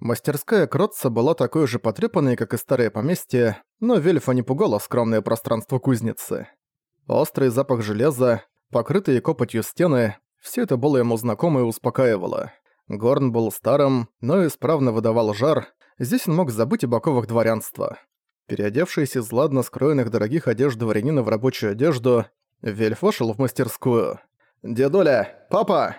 Мастерская Кротца была такой же потрепанной, как и старое поместье, но Вельфа не пугало скромное пространство кузницы. Острый запах железа, покрытые копотью стены – все это было ему знакомо и успокаивало. Горн был старым, но исправно выдавал жар, здесь он мог забыть об оковах дворянства. Переодевшись из ладно скроенных дорогих одежд дворянина в рабочую одежду, Вельф вошел в мастерскую. «Дедуля! Папа!»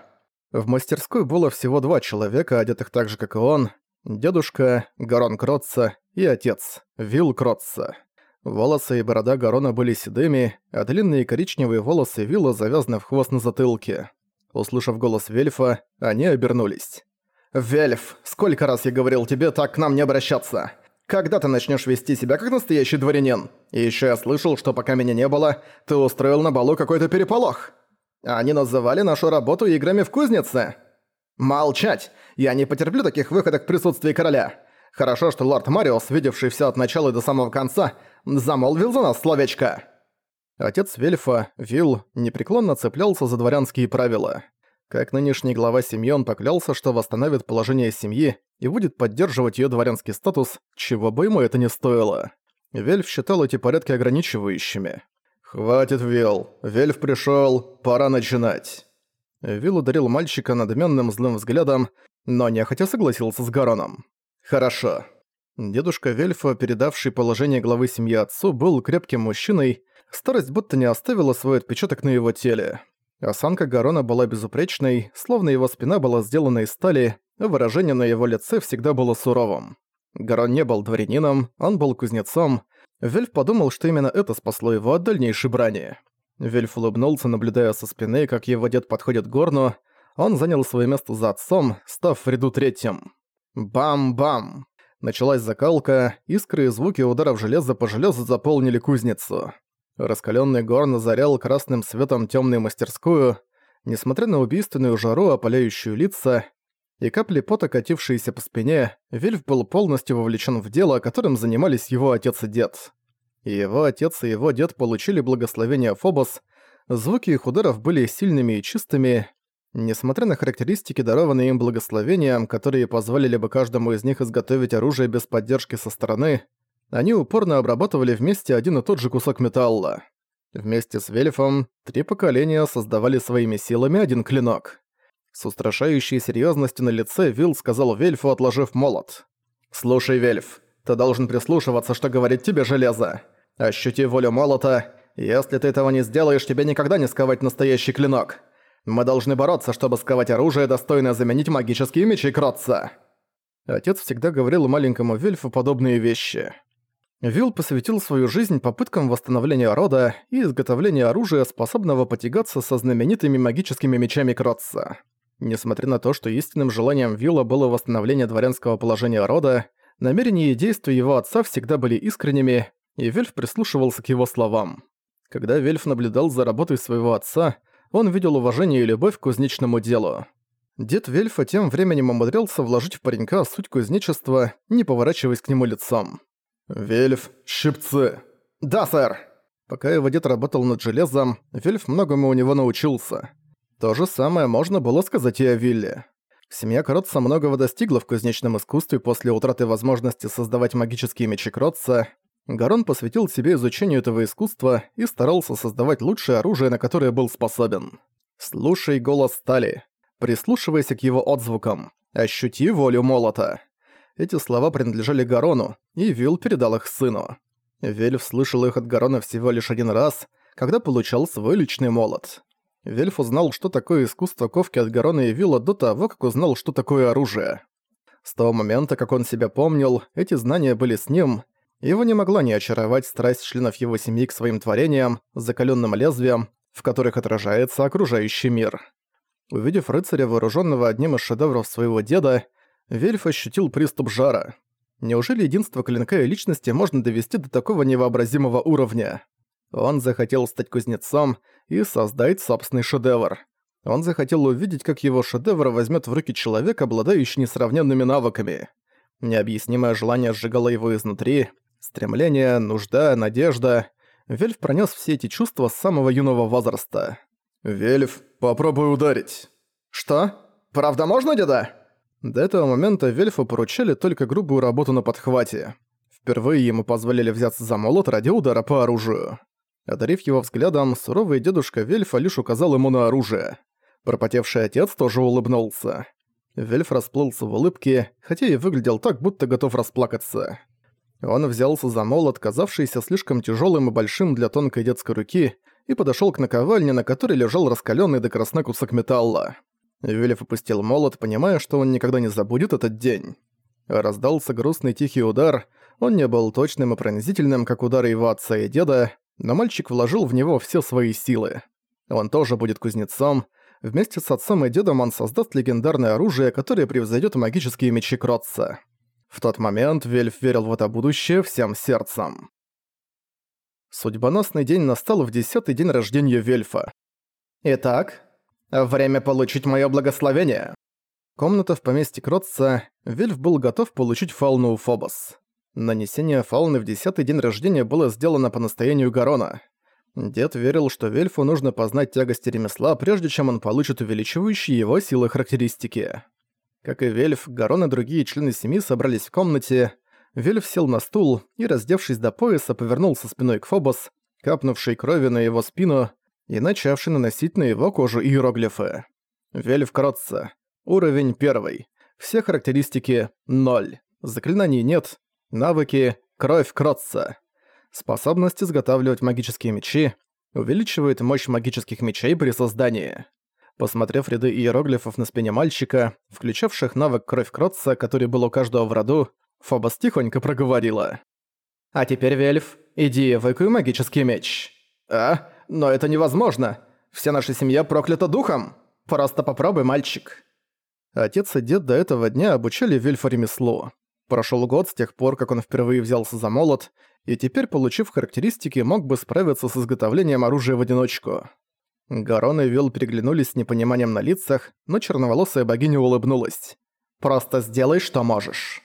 В мастерской было всего два человека, одетых так же, как и он, Дедушка, Гарон Кротца и отец, Вилл Кротца. Волосы и борода Гарона были седыми, а длинные коричневые волосы Вилла завязаны в хвост на затылке. Услышав голос Вельфа, они обернулись. «Вельф, сколько раз я говорил тебе так к нам не обращаться? Когда ты начнешь вести себя как настоящий дворянин? И еще я слышал, что пока меня не было, ты устроил на балу какой-то переполох. Они называли нашу работу играми в кузнице». «Молчать! Я не потерплю таких выходок в присутствии короля! Хорошо, что лорд Мариус, видевший все от начала до самого конца, замолвил за нас словечко!» Отец Вельфа, Вилл, непреклонно цеплялся за дворянские правила. Как нынешний глава семьи он поклялся, что восстановит положение семьи и будет поддерживать ее дворянский статус, чего бы ему это ни стоило. Вельф считал эти порядки ограничивающими. «Хватит, Вилл. Вельф пришел, пора начинать». Вилл ударил мальчика надменным злым взглядом, но нехотя согласился с Гароном. «Хорошо». Дедушка Вельфа, передавший положение главы семьи отцу, был крепким мужчиной, старость будто не оставила свой отпечаток на его теле. Осанка Гарона была безупречной, словно его спина была сделана из стали, выражение на его лице всегда было суровым. Гарон не был дворянином, он был кузнецом. Вельф подумал, что именно это спасло его от дальнейшей брани. Вельф улыбнулся, наблюдая со спины, как его дед подходит к горну. Он занял свое место за отцом, став в ряду третьим. Бам-бам! Началась закалка, искры и звуки ударов железа по железу заполнили кузницу. Раскаленный горн озарял красным светом темную мастерскую, несмотря на убийственную жару, опаляющую лица, и капли пота, катившиеся по спине, Вельф был полностью вовлечен в дело, которым занимались его отец и дед его отец и его дед получили благословение Фобос, звуки их ударов были сильными и чистыми, несмотря на характеристики, дарованные им благословением, которые позволили бы каждому из них изготовить оружие без поддержки со стороны, они упорно обрабатывали вместе один и тот же кусок металла. Вместе с Вельфом три поколения создавали своими силами один клинок. С устрашающей серьезностью на лице Вилл сказал Вельфу, отложив молот. «Слушай, Вельф, ты должен прислушиваться, что говорит тебе железо. Ощути волю молота. Если ты этого не сделаешь, тебе никогда не сковать настоящий клинок. Мы должны бороться, чтобы сковать оружие, достойное заменить магические мечи Кротца». Отец всегда говорил маленькому Вильфу подобные вещи. Вилл посвятил свою жизнь попыткам восстановления рода и изготовления оружия, способного потягаться со знаменитыми магическими мечами Кротца. Несмотря на то, что истинным желанием Вилла было восстановление дворянского положения рода, намерения и действия его отца всегда были искренними, и Вельф прислушивался к его словам. Когда Вельф наблюдал за работой своего отца, он видел уважение и любовь к кузнечному делу. Дед Вельфа тем временем умудрялся вложить в паренька суть кузнечества, не поворачиваясь к нему лицом. «Вельф, щипцы!» «Да, сэр!» Пока его дед работал над железом, Вельф многому у него научился. То же самое можно было сказать и о Вилле. Семья Кротца многого достигла в кузнечном искусстве после утраты возможности создавать магические мечи Кротца, Гарон посвятил себе изучению этого искусства и старался создавать лучшее оружие, на которое был способен. «Слушай голос стали. Прислушивайся к его отзвукам. Ощути волю молота». Эти слова принадлежали Гарону, и Вилл передал их сыну. Вельф слышал их от Гарона всего лишь один раз, когда получал свой личный молот. Вельф узнал, что такое искусство ковки от Гарона и Вилла до того, как узнал, что такое оружие. С того момента, как он себя помнил, эти знания были с ним, его не могла не очаровать страсть членов его семьи к своим творениям, закаленным лезвием, в которых отражается окружающий мир. Увидев рыцаря, вооруженного одним из шедевров своего деда, Вельф ощутил приступ жара. Неужели единство клинка и личности можно довести до такого невообразимого уровня? Он захотел стать кузнецом и создать собственный шедевр. Он захотел увидеть, как его шедевр возьмет в руки человек, обладающий несравненными навыками. Необъяснимое желание сжигало его изнутри, Стремление, нужда, надежда. Вельф пронес все эти чувства с самого юного возраста. «Вельф, попробуй ударить». «Что? Правда можно, деда?» До этого момента Вельфу поручали только грубую работу на подхвате. Впервые ему позволили взяться за молот ради удара по оружию. Одарив его взглядом, суровый дедушка Вельфа лишь указал ему на оружие. Пропотевший отец тоже улыбнулся. Вельф расплылся в улыбке, хотя и выглядел так, будто готов расплакаться. Он взялся за молот, казавшийся слишком тяжелым и большим для тонкой детской руки, и подошел к наковальне, на которой лежал раскаленный до красна кусок металла. Вельф опустил молот, понимая, что он никогда не забудет этот день. Раздался грустный тихий удар, он не был точным и пронзительным, как удары его отца и деда, но мальчик вложил в него все свои силы. Он тоже будет кузнецом, Вместе с отцом и дедом он создаст легендарное оружие, которое превзойдет магические мечи Кротца. В тот момент Вельф верил в это будущее всем сердцем. Судьбоносный день настал в десятый день рождения Вельфа. «Итак, время получить мое благословение». Комната в поместье Кротца, Вельф был готов получить фауну Фобос. Нанесение фауны в десятый день рождения было сделано по настоянию Гарона. Дед верил, что Вельфу нужно познать тягости ремесла, прежде чем он получит увеличивающие его силы характеристики. Как и Вельф, Гарон и другие члены семьи собрались в комнате. Вельф сел на стул и, раздевшись до пояса, повернулся спиной к Фобос, капнувшей крови на его спину и начавший наносить на его кожу иероглифы. Вельф Кротца. Уровень 1. Все характеристики – 0. Заклинаний нет. Навыки – кровь Кротца. Способность изготавливать магические мечи увеличивает мощь магических мечей при создании. Посмотрев ряды иероглифов на спине мальчика, включавших навык Кровь Кротца, который был у каждого в роду, Фобос тихонько проговорила. «А теперь, Вельф, иди эвакуй магический меч». «А? Но это невозможно. Вся наша семья проклята духом. Просто попробуй, мальчик». Отец и дед до этого дня обучали Вельфа ремеслу. Прошел год с тех пор, как он впервые взялся за молот, и теперь, получив характеристики, мог бы справиться с изготовлением оружия в одиночку. Гарон и Вилл переглянулись с непониманием на лицах, но черноволосая богиня улыбнулась. «Просто сделай, что можешь».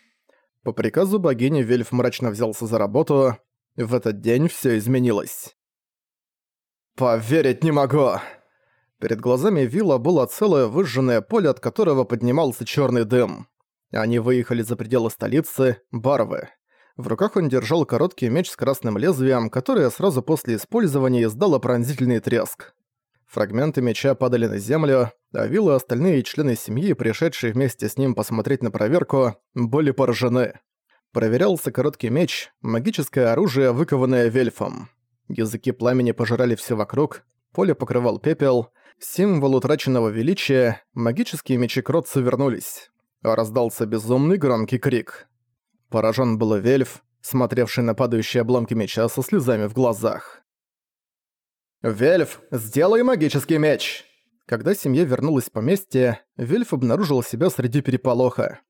По приказу богини Вельф мрачно взялся за работу. В этот день все изменилось. «Поверить не могу!» Перед глазами Вилла было целое выжженное поле, от которого поднимался черный дым. Они выехали за пределы столицы, Барвы. В руках он держал короткий меч с красным лезвием, которое сразу после использования издало пронзительный треск. Фрагменты меча падали на землю, а Вилл и остальные члены семьи, пришедшие вместе с ним посмотреть на проверку, были поражены. Проверялся короткий меч, магическое оружие, выкованное вельфом. Языки пламени пожирали все вокруг, поле покрывал пепел, символ утраченного величия, магические мечи Кротца вернулись. Раздался безумный громкий крик. Поражен был Вельф, смотревший на падающие обломки меча со слезами в глазах. «Вельф, сделай магический меч!» Когда семья вернулась в поместье, Вельф обнаружил себя среди переполоха.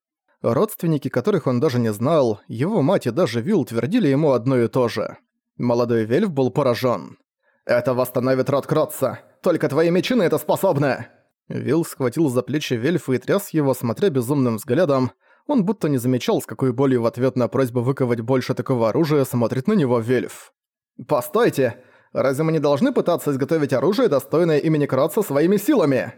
Родственники, которых он даже не знал, его мать и даже Вилл твердили ему одно и то же. Молодой Вельф был поражен. «Это восстановит род Кротца! Только твои мечи на это способны!» Вилл схватил за плечи Вельфа и тряс его, смотря безумным взглядом, он будто не замечал, с какой болью в ответ на просьбу выковать больше такого оружия смотрит на него Вельф. «Постойте! Разве мы не должны пытаться изготовить оружие, достойное имени Кротца своими силами?»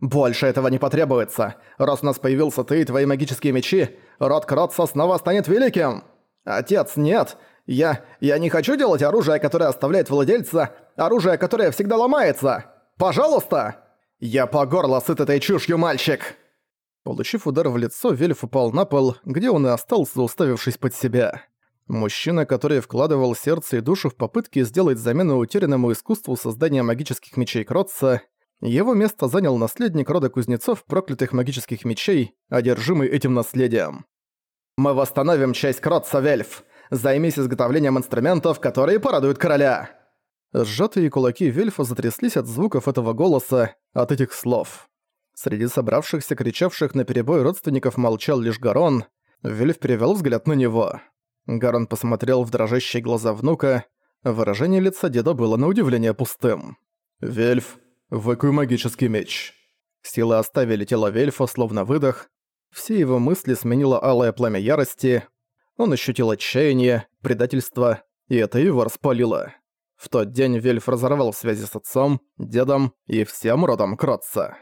«Больше этого не потребуется. Раз у нас появился ты и твои магические мечи, род Кротца снова станет великим!» «Отец, нет! Я... я не хочу делать оружие, которое оставляет владельца, оружие, которое всегда ломается! Пожалуйста!» «Я по горло сыт этой чушью, мальчик!» Получив удар в лицо, Вельф упал на пол, где он и остался, уставившись под себя. Мужчина, который вкладывал сердце и душу в попытки сделать замену утерянному искусству создания магических мечей Кротца, его место занял наследник рода кузнецов проклятых магических мечей, одержимый этим наследием. «Мы восстановим часть Кротца, Вельф! Займись изготовлением инструментов, которые порадуют короля!» Сжатые кулаки Вельфа затряслись от звуков этого голоса, от этих слов. Среди собравшихся, кричавших на перебой родственников молчал лишь Гарон. Вельф перевёл взгляд на него. Гарон посмотрел в дрожащие глаза внука. Выражение лица деда было на удивление пустым. «Вельф, выкуй магический меч». Силы оставили тело Вельфа, словно выдох. Все его мысли сменило алое пламя ярости. Он ощутил отчаяние, предательство, и это его распалило. В тот день Вельф разорвал связи с отцом, дедом и всем родом Кротца.